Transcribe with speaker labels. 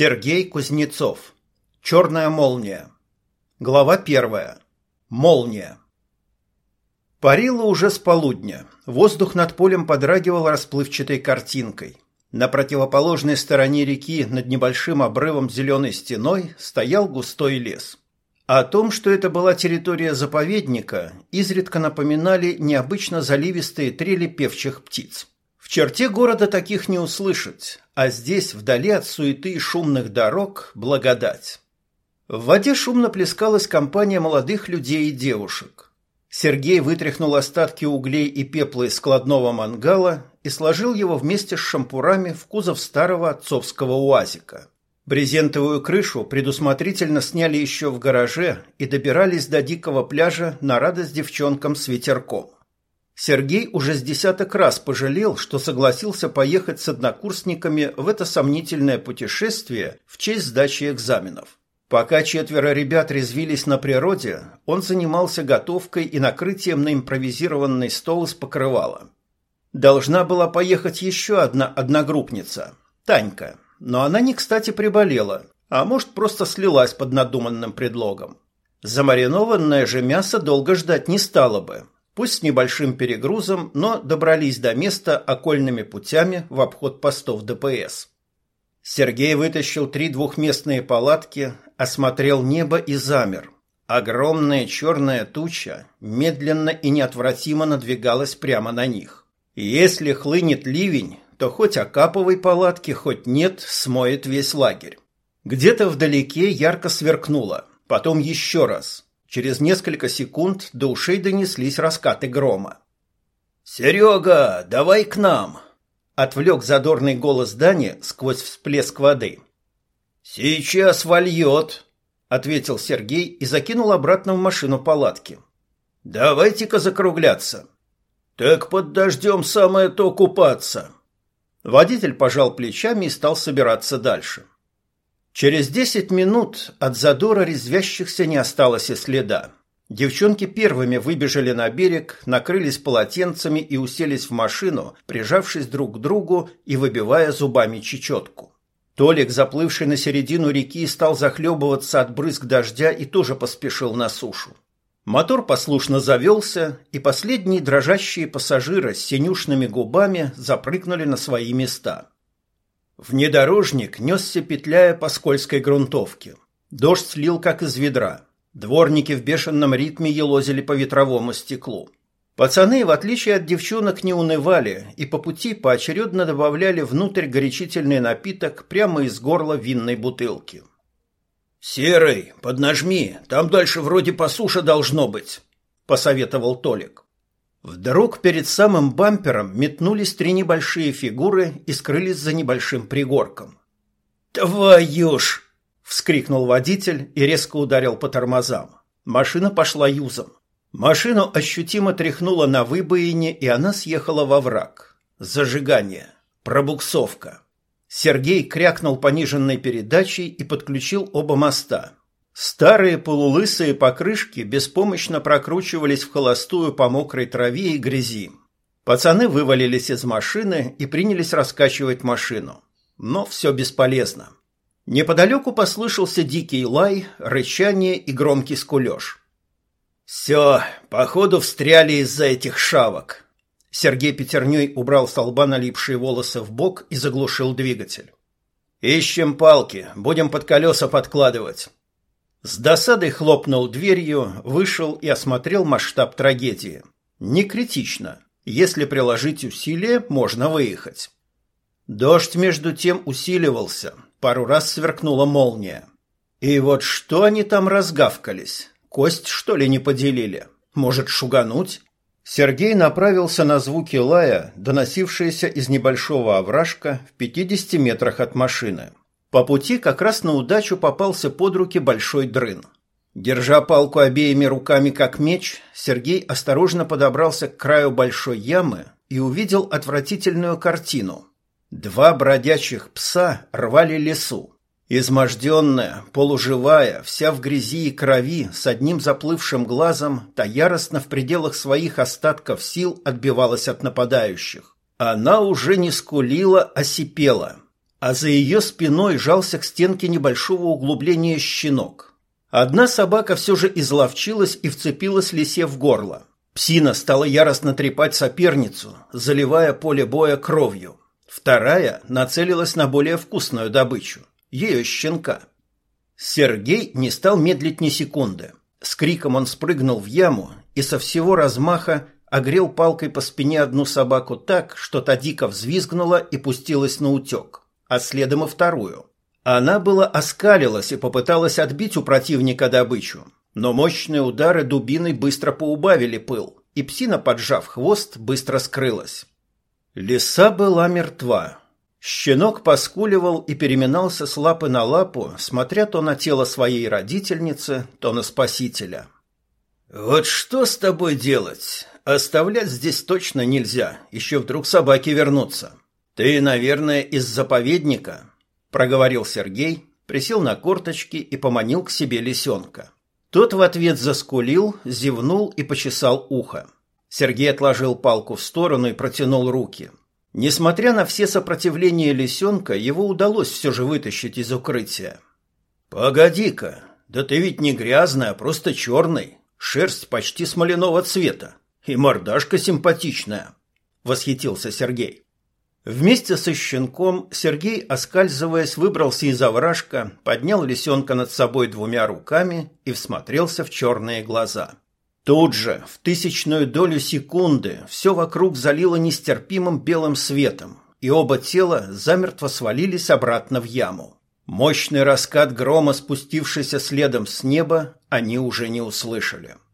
Speaker 1: Сергей Кузнецов. Черная молния. Глава первая. Молния. Парило уже с полудня. Воздух над полем подрагивал расплывчатой картинкой. На противоположной стороне реки над небольшим обрывом зеленой стеной стоял густой лес. О том, что это была территория заповедника, изредка напоминали необычно заливистые трели певчих птиц. В черте города таких не услышать, а здесь, вдали от суеты и шумных дорог, благодать. В воде шумно плескалась компания молодых людей и девушек. Сергей вытряхнул остатки углей и пепла из складного мангала и сложил его вместе с шампурами в кузов старого отцовского уазика. Брезентовую крышу предусмотрительно сняли еще в гараже и добирались до дикого пляжа на радость девчонкам с ветерком. Сергей уже с десяток раз пожалел, что согласился поехать с однокурсниками в это сомнительное путешествие в честь сдачи экзаменов. Пока четверо ребят резвились на природе, он занимался готовкой и накрытием на импровизированный стол из покрывала. Должна была поехать еще одна одногруппница – Танька – но она не кстати приболела, а может просто слилась под надуманным предлогом. Замаринованное же мясо долго ждать не стало бы. Пусть с небольшим перегрузом, но добрались до места окольными путями в обход постов ДПС. Сергей вытащил три двухместные палатки, осмотрел небо и замер. Огромная черная туча медленно и неотвратимо надвигалась прямо на них. Если хлынет ливень, то хоть окаповой палатки, хоть нет, смоет весь лагерь. Где-то вдалеке ярко сверкнуло, потом еще раз. Через несколько секунд до ушей донеслись раскаты грома. «Серега, давай к нам!» — отвлек задорный голос Дани сквозь всплеск воды. «Сейчас вольет!» — ответил Сергей и закинул обратно в машину палатки. «Давайте-ка закругляться!» «Так под дождем самое то купаться!» Водитель пожал плечами и стал собираться дальше. Через десять минут от задора резвящихся не осталось и следа. Девчонки первыми выбежали на берег, накрылись полотенцами и уселись в машину, прижавшись друг к другу и выбивая зубами чечетку. Толик, заплывший на середину реки, стал захлебываться от брызг дождя и тоже поспешил на сушу. Мотор послушно завелся, и последние дрожащие пассажиры с синюшными губами запрыгнули на свои места. Внедорожник несся, петляя по скользкой грунтовке. Дождь слил, как из ведра. Дворники в бешеном ритме елозили по ветровому стеклу. Пацаны, в отличие от девчонок, не унывали и по пути поочередно добавляли внутрь горячительный напиток прямо из горла винной бутылки. «Серый, поднажми, там дальше вроде по суше должно быть», — посоветовал Толик. Вдруг перед самым бампером метнулись три небольшие фигуры и скрылись за небольшим пригорком. «Твою ж!» — вскрикнул водитель и резко ударил по тормозам. Машина пошла юзом. Машину ощутимо тряхнуло на выбоине, и она съехала во враг. Зажигание. Пробуксовка. Сергей крякнул пониженной передачей и подключил оба моста. Старые полулысые покрышки беспомощно прокручивались в холостую по мокрой траве и грязи. Пацаны вывалились из машины и принялись раскачивать машину. Но все бесполезно. Неподалеку послышался дикий лай, рычание и громкий скулеж. «Все, походу встряли из-за этих шавок», Сергей Петерней убрал с лба налипшие волосы в бок и заглушил двигатель. «Ищем палки, будем под колеса подкладывать». С досадой хлопнул дверью, вышел и осмотрел масштаб трагедии. Не критично. Если приложить усилия, можно выехать. Дождь между тем усиливался. Пару раз сверкнула молния. И вот что они там разгавкались? Кость, что ли, не поделили? Может, шугануть? Сергей направился на звуки лая, доносившиеся из небольшого овражка в 50 метрах от машины. По пути как раз на удачу попался под руки большой дрын. Держа палку обеими руками как меч, Сергей осторожно подобрался к краю большой ямы и увидел отвратительную картину. Два бродячих пса рвали лесу. Изможденная, полуживая, вся в грязи и крови, с одним заплывшим глазом, та яростно в пределах своих остатков сил отбивалась от нападающих. Она уже не скулила, а сипела. А за ее спиной жался к стенке небольшого углубления щенок. Одна собака все же изловчилась и вцепилась лисе в горло. Псина стала яростно трепать соперницу, заливая поле боя кровью. Вторая нацелилась на более вкусную добычу – ее щенка. Сергей не стал медлить ни секунды. С криком он спрыгнул в яму и со всего размаха огрел палкой по спине одну собаку так, что та дико взвизгнула и пустилась на утек, а следом и вторую. Она была оскалилась и попыталась отбить у противника добычу, но мощные удары дубиной быстро поубавили пыл, и псина, поджав хвост, быстро скрылась. Лиса была мертва. Щенок поскуливал и переминался с лапы на лапу, смотря то на тело своей родительницы, то на спасителя. «Вот что с тобой делать? Оставлять здесь точно нельзя, еще вдруг собаки вернутся. Ты, наверное, из заповедника?» — проговорил Сергей, присел на корточки и поманил к себе лисенка. Тот в ответ заскулил, зевнул и почесал ухо. Сергей отложил палку в сторону и протянул руки. Несмотря на все сопротивления лисенка, его удалось все же вытащить из укрытия. «Погоди-ка, да ты ведь не грязный, а просто черный. Шерсть почти смоляного цвета. И мордашка симпатичная», — восхитился Сергей. Вместе со щенком Сергей, оскальзываясь, выбрался из овражка, поднял лисенка над собой двумя руками и всмотрелся в черные глаза. Тут же, в тысячную долю секунды, все вокруг залило нестерпимым белым светом, и оба тела замертво свалились обратно в яму. Мощный раскат грома, спустившийся следом с неба, они уже не услышали. —